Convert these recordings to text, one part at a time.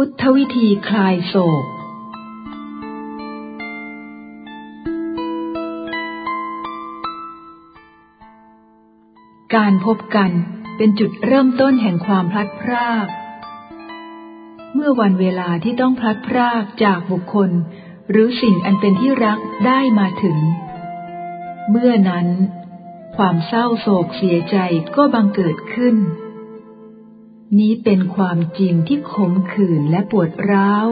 พุทธวิธีคลายโศก การพบกันเป็นจุดเริ่มต้นแห่งความพลัดพราก เมื่อวันเวลาที่ต้องพลัดพรากจากบุคคล หรือสิ่งอันเป็นที่รักได้มาถึง เมื่อนั้น ความเศร้าโศกเสียใจก็บังเกิดขึ้น นี้เป็นความจริงที่ขมขื่นและปวดร้าว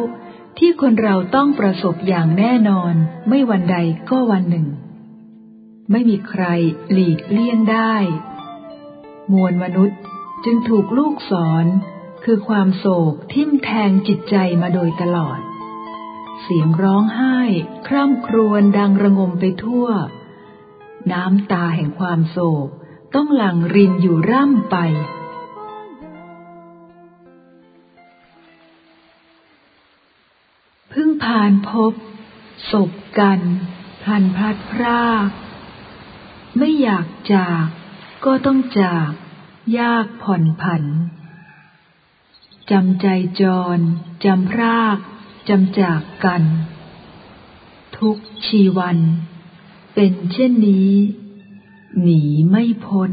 ที่คนเราต้องประสบอย่างแน่นอน ไม่วันใดก็วันหนึ่ง ไม่มีใครหลีกเลี่ยงได้ มวลมนุษย์จึงถูกลูกสอนคือความโศกทิ่มแทงจิตใจมาโดยตลอด เสียงร้องไห้ คร่ำครวญดังระงมไปทั่ว น้ำตาแห่งความโศกต้องหลั่งรินอยู่ร่ำไป พิ่งผ่านพบศพกันพลันพลัดพราก ไม่อยากจากก็ต้องจาก ยากผ่อนผันจำใจจรจำพรากจำจากกัน ทุกชีวัน เป็นเช่นนี้ หนีไม่พ้น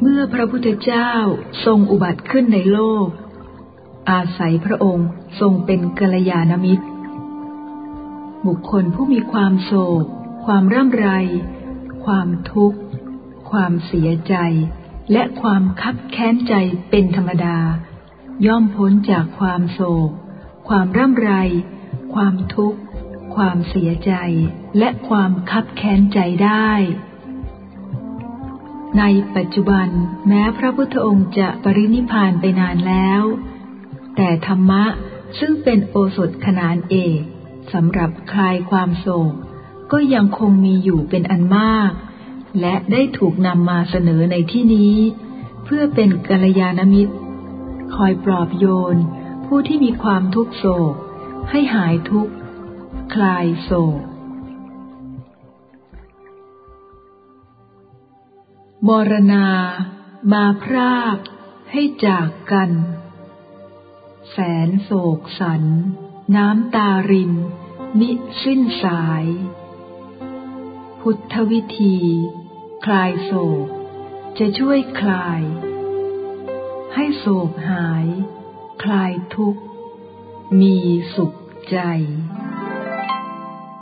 เมื่อพระพุทธเจ้าทรงอุบัติขึ้นในโลก อาศัยพระองค์ทรงเป็นกัลยาณมิตร บุคคลผู้มีความโศก ความร่ำไร ความทุกข์ ความเสียใจ และความคับแค้นใจเป็นธรรมดา ย่อมพ้นจากความโศก ความร่ำไร ความทุกข์ ความเสียใจ และความคับแค้นใจได้ ในปัจจุบันแม้พระพุทธองค์จะปรินิพานไปนานแล้ว แต่ธรรมะซึ่งเป็นโอสถขนานเอกสำหรับคลายความโศก ก็ยังคงมีอยู่เป็นอันมาก และได้ถูกนำมาเสนอในที่นี้ เพื่อเป็นกัลยาณมิตร คอยปลอบโยน ผู้ที่มีความทุกโศก ให้หายทุกข์ คลายโศก มรณา มาพรากให้จากกัน แสนโศกสัน น้ำตาริน มิสิ้นสาย พุทธวิธี คลายโศก จะช่วยคลาย ให้โศกหาย คลายทุกข์ มีสุขใจ